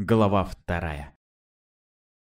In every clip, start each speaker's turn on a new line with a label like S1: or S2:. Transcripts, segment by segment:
S1: Глава вторая.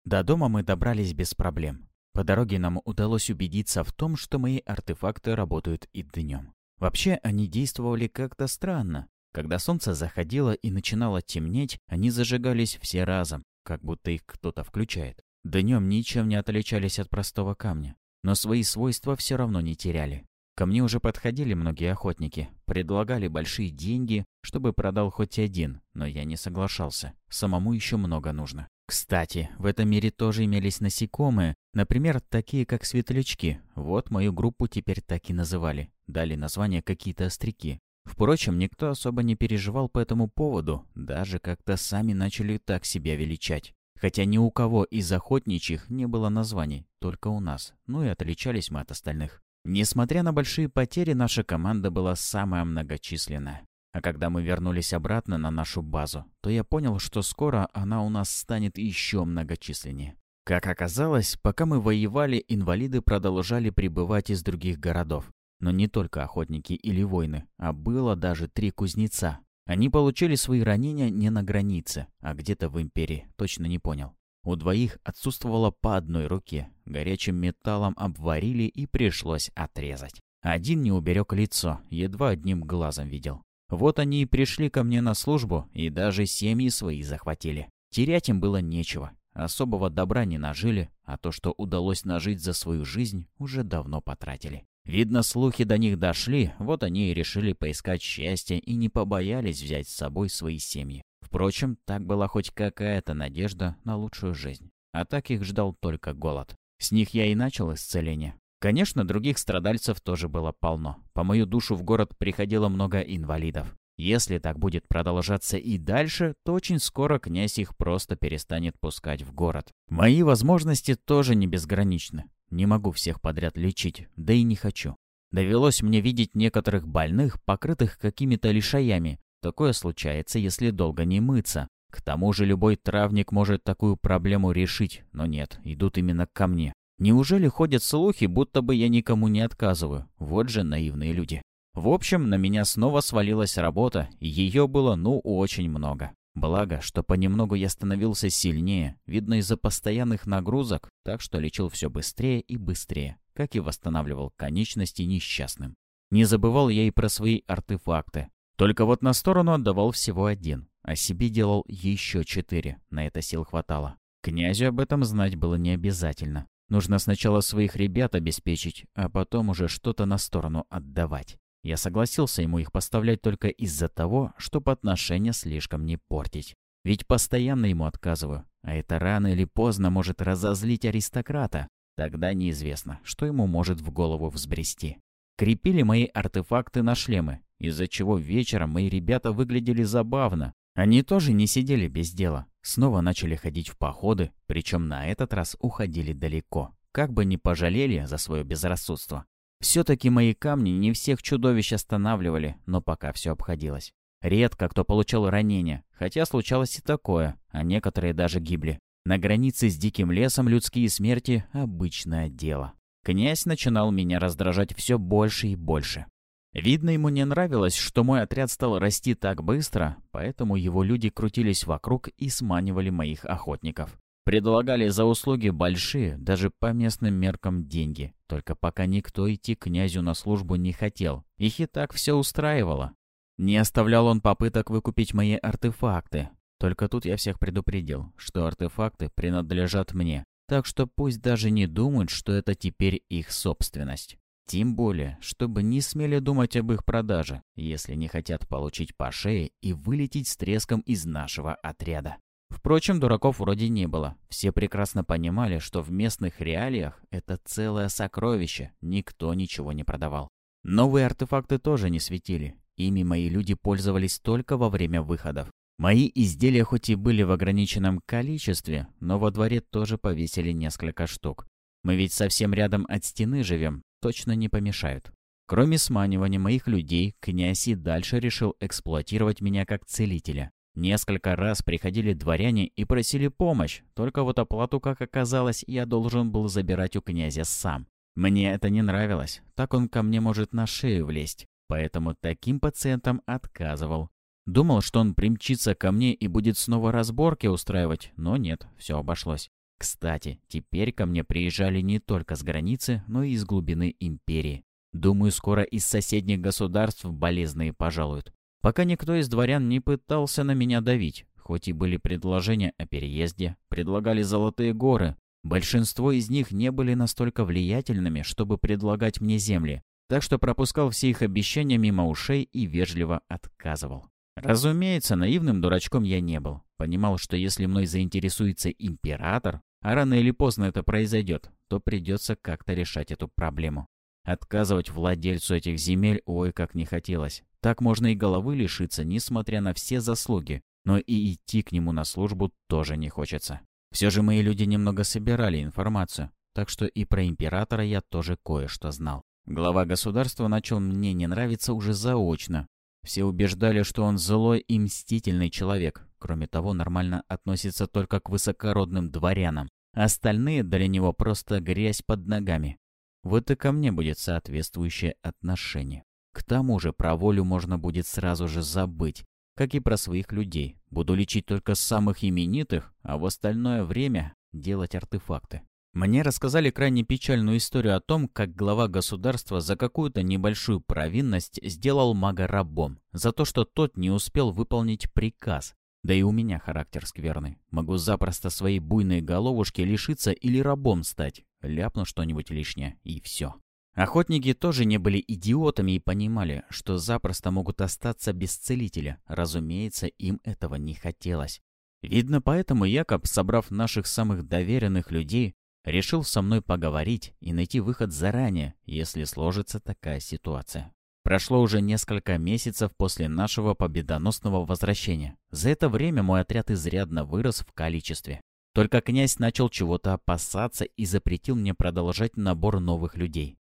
S1: До дома мы добрались без проблем. По дороге нам удалось убедиться в том, что мои артефакты работают и днем. Вообще, они действовали как-то странно. Когда солнце заходило и начинало темнеть, они зажигались все разом, как будто их кто-то включает. Днем ничем не отличались от простого камня, но свои свойства все равно не теряли. Ко мне уже подходили многие охотники, предлагали большие деньги, чтобы продал хоть один, но я не соглашался. Самому еще много нужно. Кстати, в этом мире тоже имелись насекомые, например, такие как светлячки. Вот мою группу теперь так и называли. Дали название какие-то остряки. Впрочем, никто особо не переживал по этому поводу, даже как-то сами начали так себя величать. Хотя ни у кого из охотничьих не было названий, только у нас. Ну и отличались мы от остальных. Несмотря на большие потери, наша команда была самая многочисленная. А когда мы вернулись обратно на нашу базу, то я понял, что скоро она у нас станет еще многочисленнее. Как оказалось, пока мы воевали, инвалиды продолжали прибывать из других городов. Но не только охотники или воины, а было даже три кузнеца. Они получили свои ранения не на границе, а где-то в империи, точно не понял. У двоих отсутствовало по одной руке. Горячим металлом обварили и пришлось отрезать. Один не уберег лицо, едва одним глазом видел. Вот они и пришли ко мне на службу, и даже семьи свои захватили. Терять им было нечего. Особого добра не нажили, а то, что удалось нажить за свою жизнь, уже давно потратили. Видно, слухи до них дошли, вот они и решили поискать счастье и не побоялись взять с собой свои семьи. Впрочем, так была хоть какая-то надежда на лучшую жизнь. А так их ждал только голод. С них я и начал исцеление. Конечно, других страдальцев тоже было полно. По мою душу в город приходило много инвалидов. Если так будет продолжаться и дальше, то очень скоро князь их просто перестанет пускать в город. Мои возможности тоже не безграничны. Не могу всех подряд лечить, да и не хочу. Довелось мне видеть некоторых больных, покрытых какими-то лишаями, Такое случается, если долго не мыться. К тому же любой травник может такую проблему решить, но нет, идут именно ко мне. Неужели ходят слухи, будто бы я никому не отказываю? Вот же наивные люди. В общем, на меня снова свалилась работа, ее было ну очень много. Благо, что понемногу я становился сильнее, видно из-за постоянных нагрузок, так что лечил все быстрее и быстрее, как и восстанавливал конечности несчастным. Не забывал я и про свои артефакты. Только вот на сторону отдавал всего один, а себе делал еще четыре, на это сил хватало. Князю об этом знать было не обязательно. Нужно сначала своих ребят обеспечить, а потом уже что-то на сторону отдавать. Я согласился ему их поставлять только из-за того, чтобы отношения слишком не портить. Ведь постоянно ему отказываю, а это рано или поздно может разозлить аристократа. Тогда неизвестно, что ему может в голову взбрести. Крепили мои артефакты на шлемы, из-за чего вечером мои ребята выглядели забавно. Они тоже не сидели без дела. Снова начали ходить в походы, причем на этот раз уходили далеко. Как бы не пожалели за свое безрассудство. Все-таки мои камни не всех чудовищ останавливали, но пока все обходилось. Редко кто получал ранения, хотя случалось и такое, а некоторые даже гибли. На границе с диким лесом людские смерти – обычное дело. Князь начинал меня раздражать все больше и больше. Видно, ему не нравилось, что мой отряд стал расти так быстро, поэтому его люди крутились вокруг и сманивали моих охотников. Предлагали за услуги большие, даже по местным меркам, деньги. Только пока никто идти князю на службу не хотел. Их и так все устраивало. Не оставлял он попыток выкупить мои артефакты. Только тут я всех предупредил, что артефакты принадлежат мне. Так что пусть даже не думают, что это теперь их собственность. Тем более, чтобы не смели думать об их продаже, если не хотят получить по шее и вылететь с треском из нашего отряда. Впрочем, дураков вроде не было. Все прекрасно понимали, что в местных реалиях это целое сокровище, никто ничего не продавал. Новые артефакты тоже не светили. Ими мои люди пользовались только во время выходов. Мои изделия хоть и были в ограниченном количестве, но во дворе тоже повесили несколько штук. Мы ведь совсем рядом от стены живем, точно не помешают. Кроме сманивания моих людей, князь и дальше решил эксплуатировать меня как целителя. Несколько раз приходили дворяне и просили помощь, только вот оплату, как оказалось, я должен был забирать у князя сам. Мне это не нравилось, так он ко мне может на шею влезть, поэтому таким пациентам отказывал. Думал, что он примчится ко мне и будет снова разборки устраивать, но нет, все обошлось. Кстати, теперь ко мне приезжали не только с границы, но и из глубины империи. Думаю, скоро из соседних государств болезные пожалуют. Пока никто из дворян не пытался на меня давить, хоть и были предложения о переезде, предлагали золотые горы. Большинство из них не были настолько влиятельными, чтобы предлагать мне земли, так что пропускал все их обещания мимо ушей и вежливо отказывал. Разумеется, наивным дурачком я не был. Понимал, что если мной заинтересуется император, а рано или поздно это произойдет, то придется как-то решать эту проблему. Отказывать владельцу этих земель ой как не хотелось. Так можно и головы лишиться, несмотря на все заслуги. Но и идти к нему на службу тоже не хочется. Все же мои люди немного собирали информацию, так что и про императора я тоже кое-что знал. Глава государства начал мне не нравиться уже заочно, все убеждали, что он злой и мстительный человек. Кроме того, нормально относится только к высокородным дворянам. Остальные для него просто грязь под ногами. Вот и ко мне будет соответствующее отношение. К тому же про волю можно будет сразу же забыть, как и про своих людей. Буду лечить только самых именитых, а в остальное время делать артефакты. Мне рассказали крайне печальную историю о том, как глава государства за какую-то небольшую провинность сделал мага рабом, за то, что тот не успел выполнить приказ. Да и у меня характер скверный. Могу запросто своей буйной головушки лишиться или рабом стать. Ляпну что-нибудь лишнее, и все. Охотники тоже не были идиотами и понимали, что запросто могут остаться без целителя. Разумеется, им этого не хотелось. Видно, поэтому Якоб, собрав наших самых доверенных людей, Решил со мной поговорить и найти выход заранее, если сложится такая ситуация. Прошло уже несколько месяцев после нашего победоносного возвращения. За это время мой отряд изрядно вырос в количестве. Только князь начал чего-то опасаться и запретил мне продолжать набор новых людей.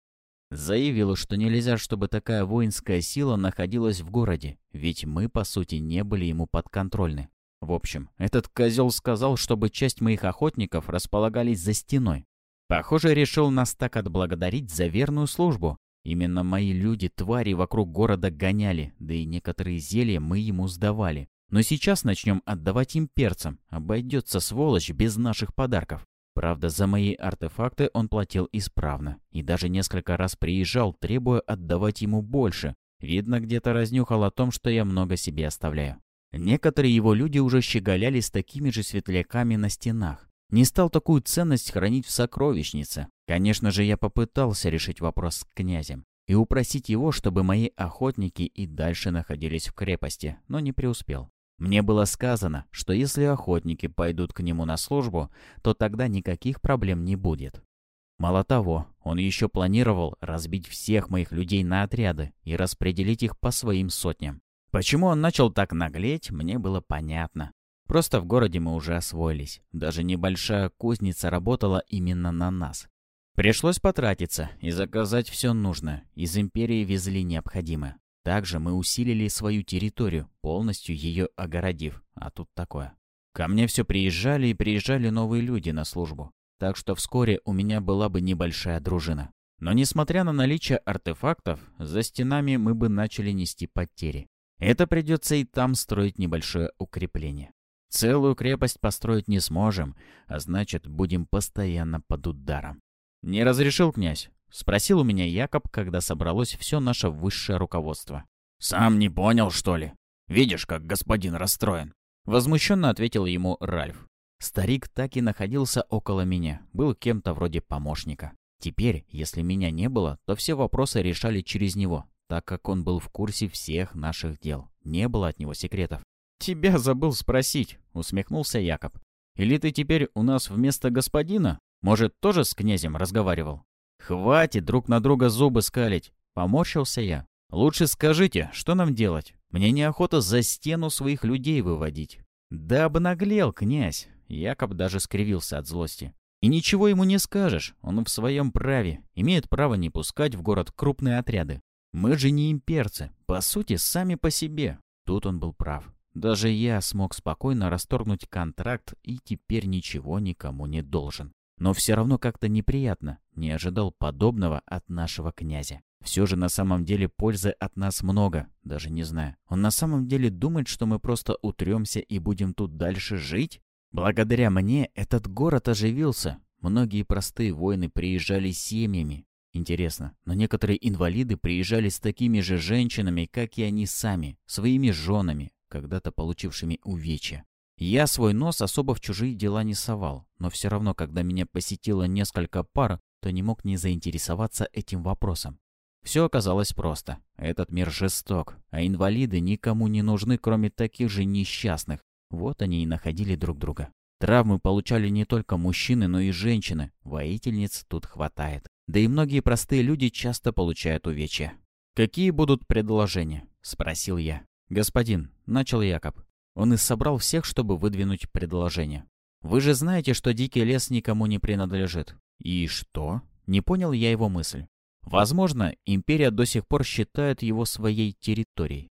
S1: Заявил, что нельзя, чтобы такая воинская сила находилась в городе, ведь мы, по сути, не были ему подконтрольны. В общем, этот козел сказал, чтобы часть моих охотников располагались за стеной. Похоже, решил нас так отблагодарить за верную службу. Именно мои люди твари вокруг города гоняли, да и некоторые зелья мы ему сдавали. Но сейчас начнем отдавать им перцам. Обойдется сволочь без наших подарков. Правда, за мои артефакты он платил исправно. И даже несколько раз приезжал, требуя отдавать ему больше. Видно, где-то разнюхал о том, что я много себе оставляю. Некоторые его люди уже щеголяли с такими же светляками на стенах. Не стал такую ценность хранить в сокровищнице. Конечно же, я попытался решить вопрос с князем и упросить его, чтобы мои охотники и дальше находились в крепости, но не преуспел. Мне было сказано, что если охотники пойдут к нему на службу, то тогда никаких проблем не будет. Мало того, он еще планировал разбить всех моих людей на отряды и распределить их по своим сотням. Почему он начал так наглеть, мне было понятно. Просто в городе мы уже освоились. Даже небольшая кузница работала именно на нас. Пришлось потратиться и заказать все нужное. Из Империи везли необходимое. Также мы усилили свою территорию, полностью ее огородив. А тут такое. Ко мне все приезжали и приезжали новые люди на службу. Так что вскоре у меня была бы небольшая дружина. Но несмотря на наличие артефактов, за стенами мы бы начали нести потери. Это придется и там строить небольшое укрепление. Целую крепость построить не сможем, а значит, будем постоянно под ударом. «Не разрешил князь?» — спросил у меня Якоб, когда собралось все наше высшее руководство. «Сам не понял, что ли? Видишь, как господин расстроен?» Возмущенно ответил ему Ральф. Старик так и находился около меня, был кем-то вроде помощника. Теперь, если меня не было, то все вопросы решали через него, так как он был в курсе всех наших дел. Не было от него секретов. «Тебя забыл спросить», — усмехнулся Якоб. «Или ты теперь у нас вместо господина? Может, тоже с князем разговаривал?» «Хватит друг на друга зубы скалить», — поморщился я. «Лучше скажите, что нам делать? Мне неохота за стену своих людей выводить». «Да обнаглел, князь!» Якоб даже скривился от злости. «И ничего ему не скажешь, он в своем праве, имеет право не пускать в город крупные отряды. Мы же не имперцы, по сути, сами по себе. Тут он был прав. Даже я смог спокойно расторгнуть контракт и теперь ничего никому не должен. Но все равно как-то неприятно, не ожидал подобного от нашего князя. Все же на самом деле пользы от нас много, даже не знаю. Он на самом деле думает, что мы просто утремся и будем тут дальше жить? Благодаря мне этот город оживился. Многие простые воины приезжали семьями. Интересно, но некоторые инвалиды приезжали с такими же женщинами, как и они сами, своими женами, когда-то получившими увечья. Я свой нос особо в чужие дела не совал, но все равно, когда меня посетило несколько пар, то не мог не заинтересоваться этим вопросом. Все оказалось просто. Этот мир жесток, а инвалиды никому не нужны, кроме таких же несчастных. Вот они и находили друг друга. Травмы получали не только мужчины, но и женщины. Воительниц тут хватает. Да и многие простые люди часто получают увечья. «Какие будут предложения?» — спросил я. «Господин», — начал Якоб. Он и собрал всех, чтобы выдвинуть предложение. «Вы же знаете, что дикий лес никому не принадлежит». «И что?» Не понял я его мысль. Возможно, империя до сих пор считает его своей территорией.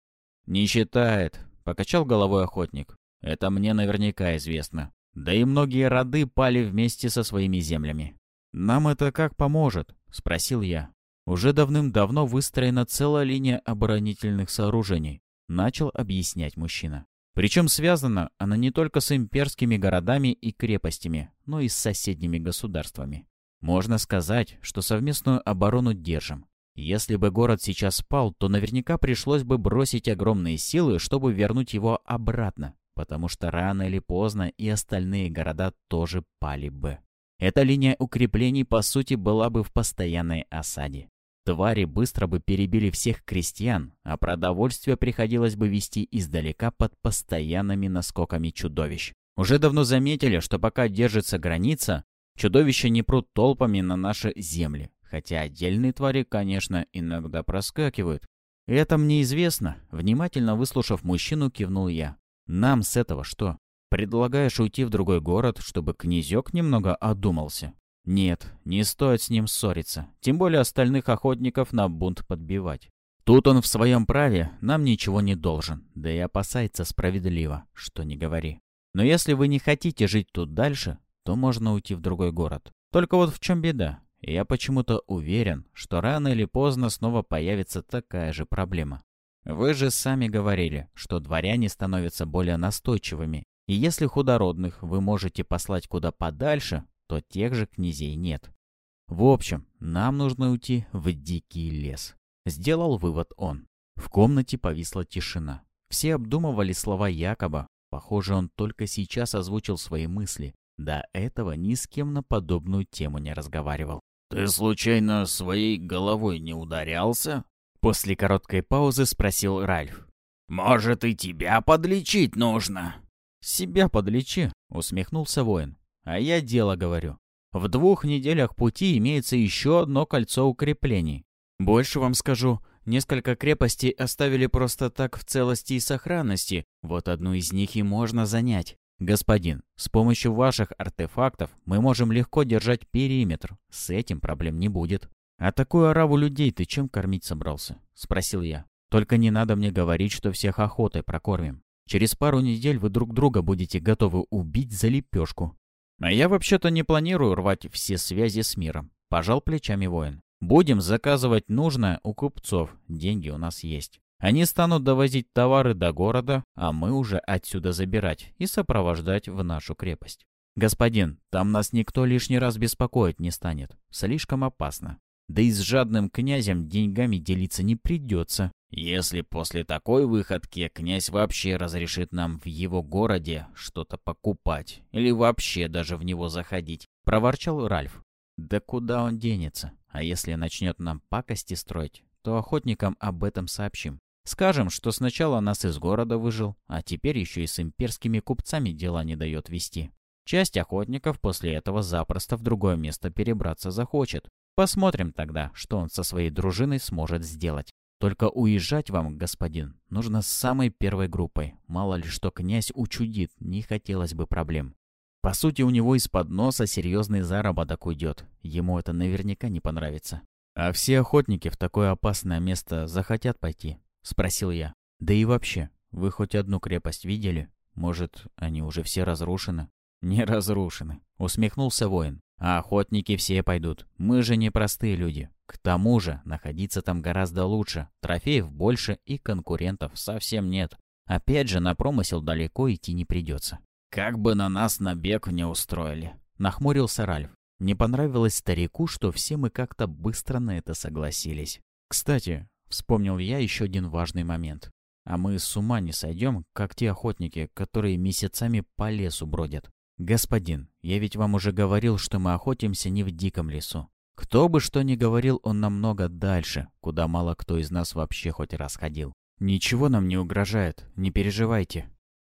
S1: «Не считает», — покачал головой охотник. «Это мне наверняка известно. Да и многие роды пали вместе со своими землями». «Нам это как поможет?» — спросил я. «Уже давным-давно выстроена целая линия оборонительных сооружений», — начал объяснять мужчина. Причем связана она не только с имперскими городами и крепостями, но и с соседними государствами. Можно сказать, что совместную оборону держим. Если бы город сейчас спал, то наверняка пришлось бы бросить огромные силы, чтобы вернуть его обратно, потому что рано или поздно и остальные города тоже пали бы. Эта линия укреплений, по сути, была бы в постоянной осаде. Твари быстро бы перебили всех крестьян, а продовольствие приходилось бы вести издалека под постоянными наскоками чудовищ. Уже давно заметили, что пока держится граница, Чудовища не прут толпами на наши земли, хотя отдельные твари, конечно, иногда проскакивают. Это мне известно. Внимательно выслушав мужчину, кивнул я. Нам с этого что? Предлагаешь уйти в другой город, чтобы князек немного одумался? Нет, не стоит с ним ссориться, тем более остальных охотников на бунт подбивать. Тут он в своем праве, нам ничего не должен, да и опасается справедливо, что не говори. Но если вы не хотите жить тут дальше, то можно уйти в другой город. Только вот в чем беда? Я почему-то уверен, что рано или поздно снова появится такая же проблема. Вы же сами говорили, что дворяне становятся более настойчивыми, и если худородных вы можете послать куда подальше, то тех же князей нет. В общем, нам нужно уйти в дикий лес. Сделал вывод он. В комнате повисла тишина. Все обдумывали слова Якоба. Похоже, он только сейчас озвучил свои мысли. До этого ни с кем на подобную тему не разговаривал.
S2: «Ты случайно своей головой не ударялся?»
S1: После короткой паузы спросил Ральф.
S2: «Может, и тебя подлечить нужно?»
S1: «Себя подлечи», — усмехнулся воин. «А я дело говорю. В двух неделях пути имеется еще одно кольцо укреплений. Больше вам скажу, несколько крепостей оставили просто так в целости и сохранности. Вот одну из них и можно занять. «Господин, с помощью ваших артефактов мы можем легко держать периметр. С этим проблем не будет». «А такую ораву людей ты чем кормить собрался?» — спросил я. «Только не надо мне говорить, что всех охотой прокормим. Через пару недель вы друг друга будете готовы убить за лепешку». «А я вообще-то не планирую рвать все связи с миром», — пожал плечами воин. «Будем заказывать нужное у купцов. Деньги у нас есть». Они станут довозить товары до города, а мы уже отсюда забирать и сопровождать в нашу крепость. Господин, там нас никто лишний раз беспокоить не станет. Слишком опасно. Да и с жадным князем деньгами делиться не придется.
S2: Если после такой выходки князь вообще разрешит нам в его городе что-то покупать или вообще даже в него заходить,
S1: проворчал Ральф. Да куда он денется? А если начнет нам пакости строить, то охотникам об этом сообщим. Скажем, что сначала нас из города выжил, а теперь еще и с имперскими купцами дела не дает вести. Часть охотников после этого запросто в другое место перебраться захочет. Посмотрим тогда, что он со своей дружиной сможет сделать. Только уезжать вам, господин, нужно с самой первой группой. Мало ли что князь учудит, не хотелось бы проблем. По сути, у него из-под носа серьезный заработок уйдет. Ему это наверняка не понравится. А все охотники в такое опасное место захотят пойти. — спросил я. «Да и вообще, вы хоть одну крепость видели? Может, они уже все разрушены?» «Не разрушены», — усмехнулся воин. «А охотники все пойдут. Мы же не простые люди. К тому же, находиться там гораздо лучше, трофеев больше и конкурентов совсем нет. Опять же, на промысел далеко идти не придется.
S2: «Как бы на нас набег не устроили», —
S1: нахмурился Ральф. Не понравилось старику, что все мы как-то быстро на это согласились. Кстати, вспомнил я еще один важный момент. А мы с ума не сойдем, как те охотники, которые месяцами по лесу бродят. Господин, я ведь вам уже говорил, что мы охотимся не в диком лесу. Кто бы что ни говорил, он намного дальше, куда мало кто из нас вообще хоть раз ходил. Ничего нам не угрожает, не переживайте.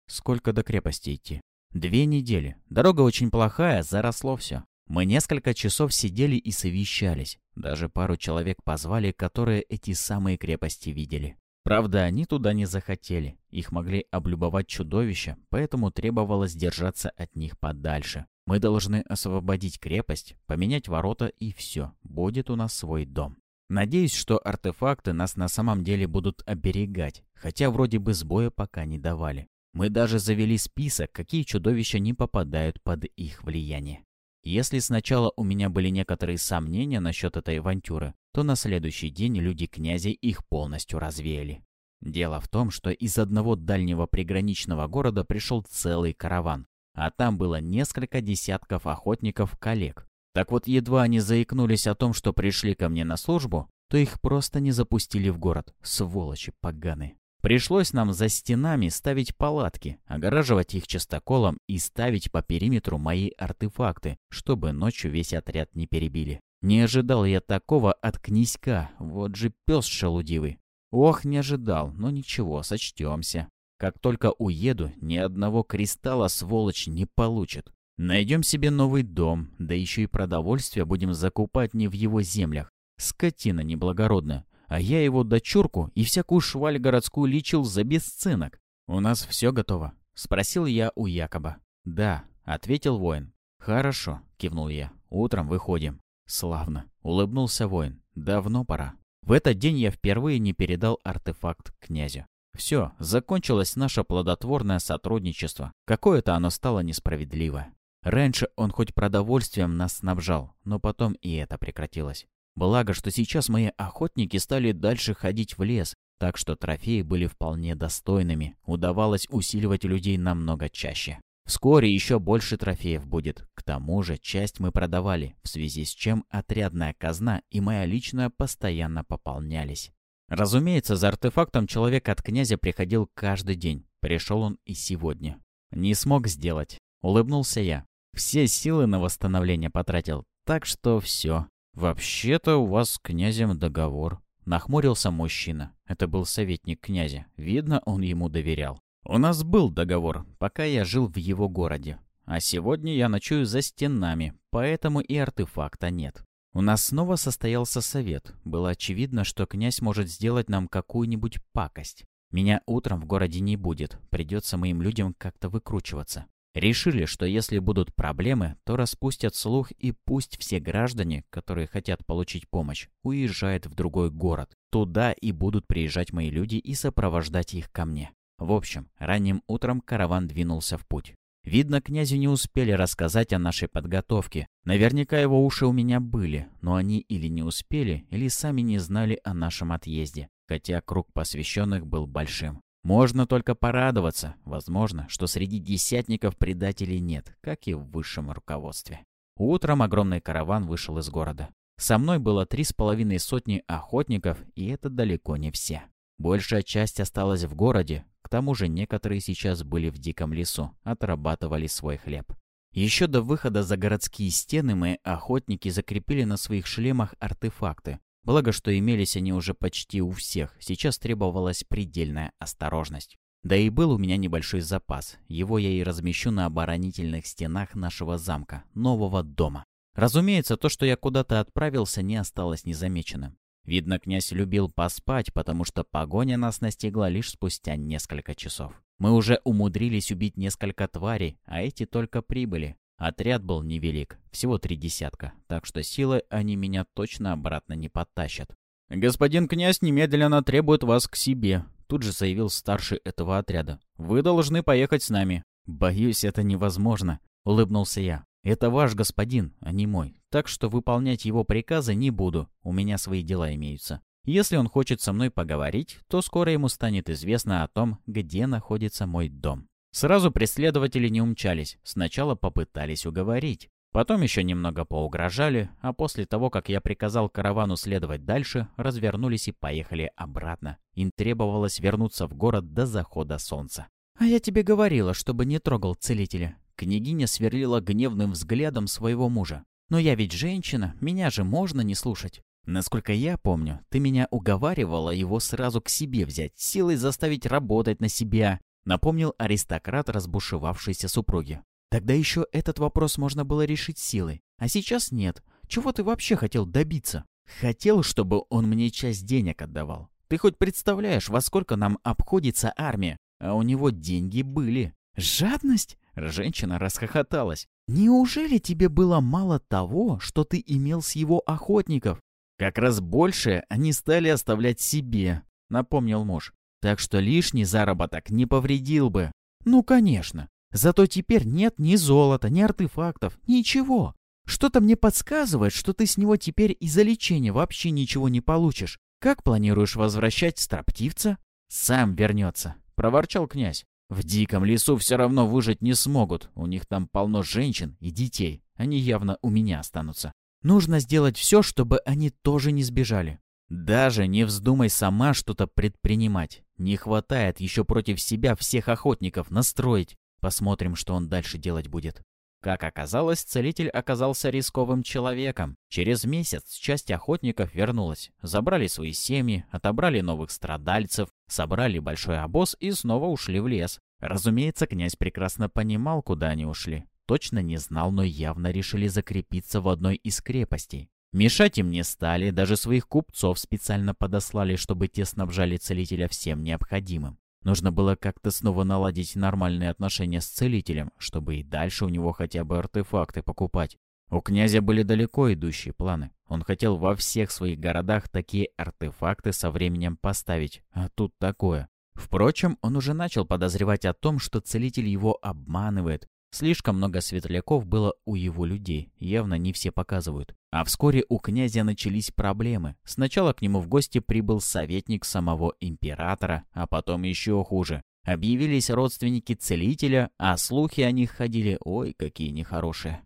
S1: Сколько до крепости идти? Две недели. Дорога очень плохая, заросло все. Мы несколько часов сидели и совещались. Даже пару человек позвали, которые эти самые крепости видели. Правда, они туда не захотели. Их могли облюбовать чудовища, поэтому требовалось держаться от них подальше. Мы должны освободить крепость, поменять ворота и все. Будет у нас свой дом. Надеюсь, что артефакты нас на самом деле будут оберегать, хотя вроде бы сбоя пока не давали. Мы даже завели список, какие чудовища не попадают под их влияние. Если сначала у меня были некоторые сомнения насчет этой авантюры, то на следующий день люди князя их полностью развеяли. Дело в том, что из одного дальнего приграничного города пришел целый караван, а там было несколько десятков охотников-коллег. Так вот, едва они заикнулись о том, что пришли ко мне на службу, то их просто не запустили в город, сволочи поганые. Пришлось нам за стенами ставить палатки, огораживать их частоколом и ставить по периметру мои артефакты, чтобы ночью весь отряд не перебили. Не ожидал я такого от князька, вот же пес шелудивый. Ох, не ожидал, но ничего, сочтемся. Как только уеду, ни одного кристалла сволочь не получит. Найдем себе новый дом, да еще и продовольствие будем закупать не в его землях. Скотина неблагородная. А я его дочурку и всякую шваль городскую лечил за бесценок. «У нас все готово?» — спросил я у Якоба. «Да», — ответил воин. «Хорошо», — кивнул я. «Утром выходим». «Славно», — улыбнулся воин. «Давно пора». В этот день я впервые не передал артефакт князю. Все, закончилось наше плодотворное сотрудничество. Какое-то оно стало несправедливое. Раньше он хоть продовольствием нас снабжал, но потом и это прекратилось. Благо, что сейчас мои охотники стали дальше ходить в лес, так что трофеи были вполне достойными, удавалось усиливать людей намного чаще. Вскоре еще больше трофеев будет. К тому же часть мы продавали, в связи с чем отрядная казна и моя личная постоянно пополнялись. Разумеется, за артефактом человек от князя приходил каждый день. Пришел он и сегодня. Не смог сделать. Улыбнулся я. Все силы на восстановление потратил. Так что все. «Вообще-то у вас с князем договор», — нахмурился мужчина. Это был советник князя. Видно, он ему доверял. У нас был договор, пока я жил в его городе. А сегодня я ночую за стенами, поэтому и артефакта нет. У нас снова состоялся совет. Было очевидно, что князь может сделать нам какую-нибудь пакость. Меня утром в городе не будет, придется моим людям как-то выкручиваться. Решили, что если будут проблемы, то распустят слух и пусть все граждане, которые хотят получить помощь, уезжают в другой город. Туда и будут приезжать мои люди и сопровождать их ко мне. В общем, ранним утром караван двинулся в путь. Видно, князю не успели рассказать о нашей подготовке. Наверняка его уши у меня были, но они или не успели, или сами не знали о нашем отъезде, хотя круг посвященных был большим. Можно только порадоваться, возможно, что среди десятников предателей нет, как и в высшем руководстве. Утром огромный караван вышел из города. Со мной было три с половиной сотни охотников, и это далеко не все. Большая часть осталась в городе, к тому же некоторые сейчас были в диком лесу, отрабатывали свой хлеб. Еще до выхода за городские стены мои охотники закрепили на своих шлемах артефакты. Благо, что имелись они уже почти у всех, сейчас требовалась предельная осторожность. Да и был у меня небольшой запас, его я и размещу на оборонительных стенах нашего замка, нового дома. Разумеется, то, что я куда-то отправился, не осталось незамеченным. Видно, князь любил поспать, потому что погоня нас настигла лишь спустя несколько часов. Мы уже умудрились убить несколько тварей, а эти только прибыли. Отряд был невелик, всего три десятка, так что силы они меня точно обратно не подтащат. «Господин князь немедленно требует вас к себе», — тут же заявил старший этого отряда. «Вы должны поехать с нами». «Боюсь, это невозможно», — улыбнулся я. «Это ваш господин, а не мой, так что выполнять его приказы не буду, у меня свои дела имеются. Если он хочет со мной поговорить, то скоро ему станет известно о том, где находится мой дом. Сразу преследователи не умчались, сначала попытались уговорить. Потом еще немного поугрожали, а после того, как я приказал каравану следовать дальше, развернулись и поехали обратно. Им требовалось вернуться в город до захода солнца. «А я тебе говорила, чтобы не трогал целителя». Княгиня сверлила гневным взглядом своего мужа. «Но я ведь женщина, меня же можно не слушать». «Насколько я помню, ты меня уговаривала его сразу к себе взять, силой заставить работать на себя», напомнил аристократ разбушевавшейся супруги. Тогда еще этот вопрос можно было решить силой. А сейчас нет. Чего ты вообще хотел добиться? Хотел, чтобы он мне часть денег отдавал. Ты хоть представляешь, во сколько нам обходится армия? А у него деньги были. Жадность? Женщина расхохоталась. Неужели тебе было мало того, что ты имел с его охотников? Как раз больше они стали оставлять себе, напомнил муж. Так что лишний заработок не повредил бы. Ну, конечно. Зато теперь нет ни золота, ни артефактов, ничего. Что-то мне подсказывает, что ты с него теперь из-за лечения вообще ничего не получишь. Как планируешь возвращать строптивца? Сам вернется, проворчал князь. В диком лесу все равно выжить не смогут. У них там полно женщин и детей. Они явно у меня останутся. Нужно сделать все, чтобы они тоже не сбежали. Даже не вздумай сама что-то предпринимать. Не хватает еще против себя всех охотников настроить. Посмотрим, что он дальше делать будет. Как оказалось, целитель оказался рисковым человеком. Через месяц часть охотников вернулась. Забрали свои семьи, отобрали новых страдальцев, собрали большой обоз и снова ушли в лес. Разумеется, князь прекрасно понимал, куда они ушли. Точно не знал, но явно решили закрепиться в одной из крепостей. Мешать им не стали, даже своих купцов специально подослали, чтобы те снабжали целителя всем необходимым. Нужно было как-то снова наладить нормальные отношения с целителем, чтобы и дальше у него хотя бы артефакты покупать. У князя были далеко идущие планы. Он хотел во всех своих городах такие артефакты со временем поставить, а тут такое. Впрочем, он уже начал подозревать о том, что целитель его обманывает, Слишком много светляков было у его людей, явно не все показывают. А вскоре у князя начались проблемы. Сначала к нему в гости прибыл советник самого императора, а потом еще хуже. Объявились родственники целителя, а слухи о них ходили ой, какие нехорошие.